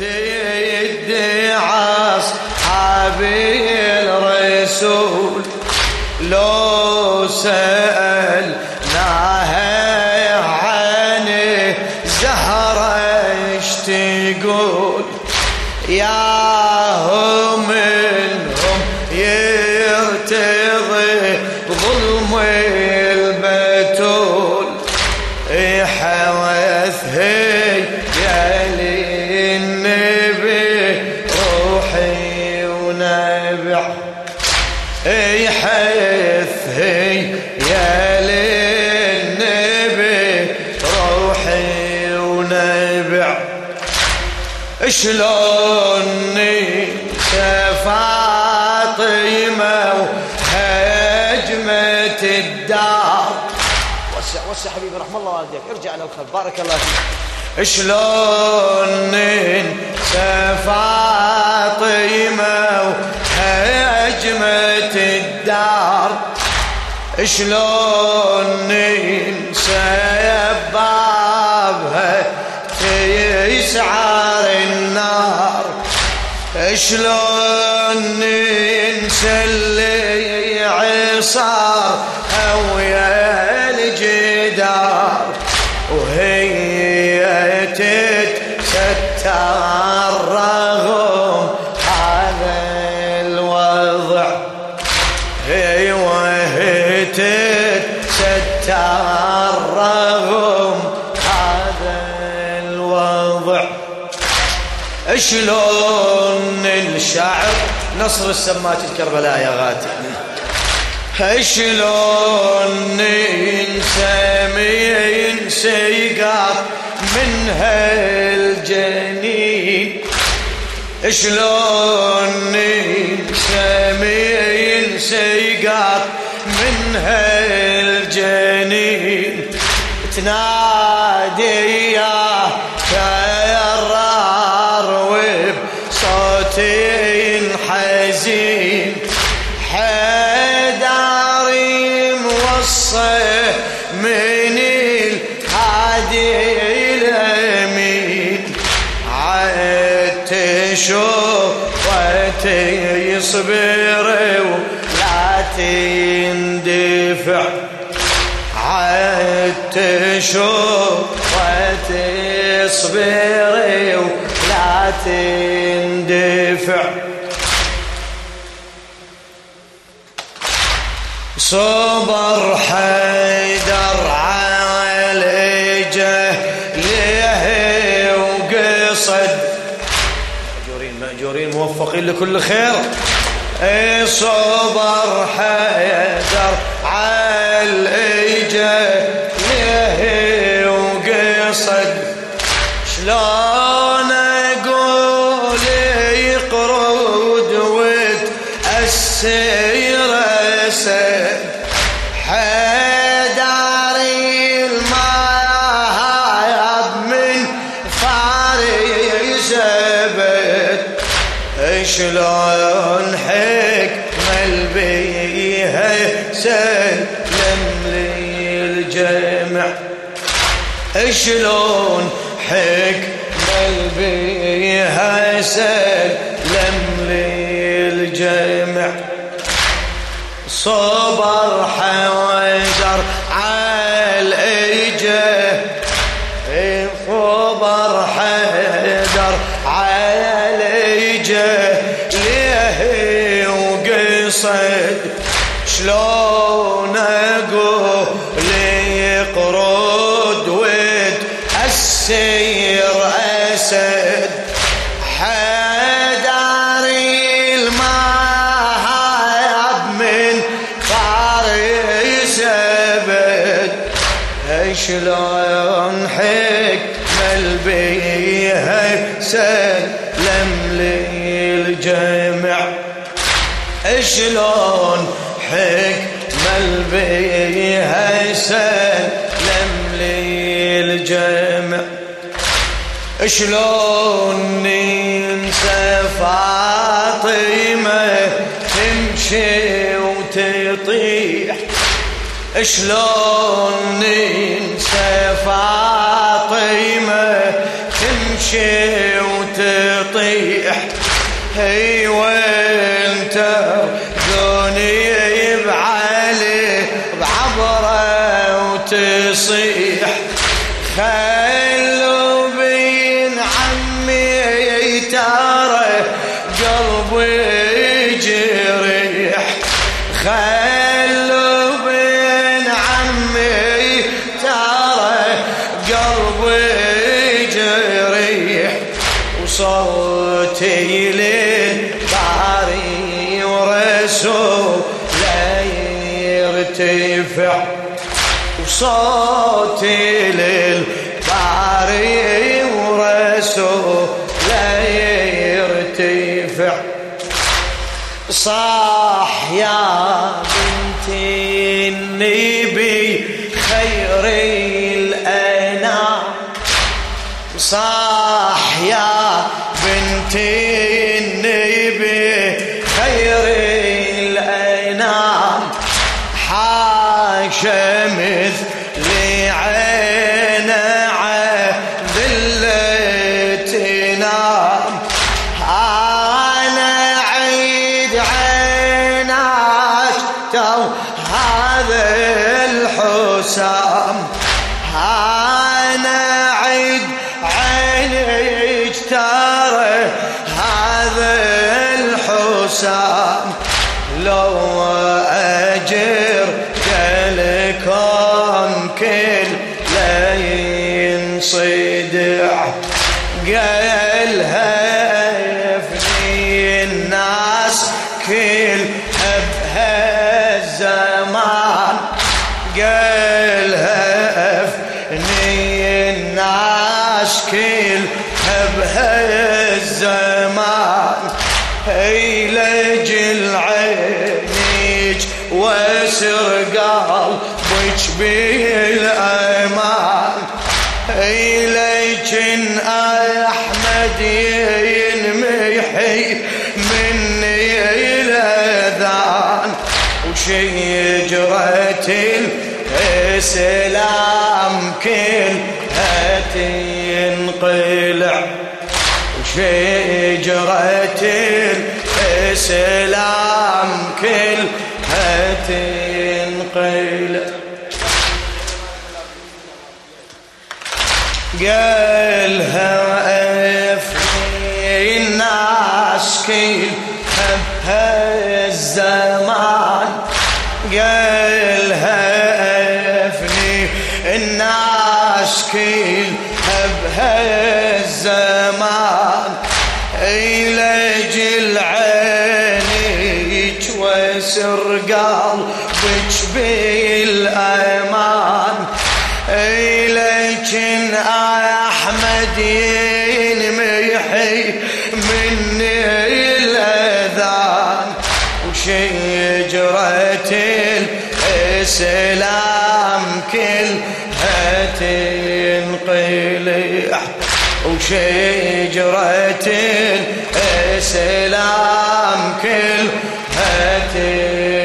تدعى أصحابي الرسول لو سألناها عن زهرة إيش تقول؟ يا شلون فاطمة وهجمة الدار. وسع وسع حبيبي رحم الله والديك. ارجع للخلف بارك الله فيك. شلون فاطمة وهجمة الدار. شلون ننسى بابها تسعر النار. شلون ننسى اللي عصار أو يا الجدار؟ وهي تتستر رغم هذا الوضع. هي وهي تتستر رغم شلون الشعر نصر السمات الكربلاء يا غاتي. شلون ننسى ينسى يقاط من هالجنين؟ شلون ننسى ينسى يقاط من هالجنين؟ تنادي يا وبصوتي حزين. حداري موصى من الهادي الأمين. عدت شوفت يصبر ولا تندفع. عدت شوفت يصبر ولا تندفع. صبر حيدر على جهله وقصد. مأجورين مأجورين موفقين لكل خير. إي صبر حيدر على جهله وقصد. شلون شلون حكم بيها سلم لي الجمع شلون حكم بيها سلم لي الجمع صبر حويدر وقصد شلون أقول يقرد ود السير اسد. حداري المهاب من فارس ابد شلون حكم بيها سلم شلون حكم بيها سلم لي الجمع. شلون ننسى فاطمة تمشي وتطيح. شلون ننسى فاطمة تمشي وتطيح. هي وانت وتصيح خلوا بين عمي ترى قلبي جريح خلوا بين عمي ترى قلبي جريح وصوتي وصوتي للباري ورسول لا يرتفع صاح يا بنتي النبي خير الأنام. صاح يا بنتي الحسام أنا عيد عينك ترى هذا الحسام. لو أجر قلكم كل لا ينصدع قالها يفني الناس كلها بهالزمان واسر قلبك بالامان هي لكن أحمد ينمحي مني الاذان وشجرة السلام كلها تنقلع وشجرة السلام كلها قالها الناس كلها بهالزمان قالها الناس كلها بهالزمان إلى عينيك واسر من أحمد يلمحي من الأذان وشجرة الإسلام كلها تنقلح وشجرة السلام كل هاتين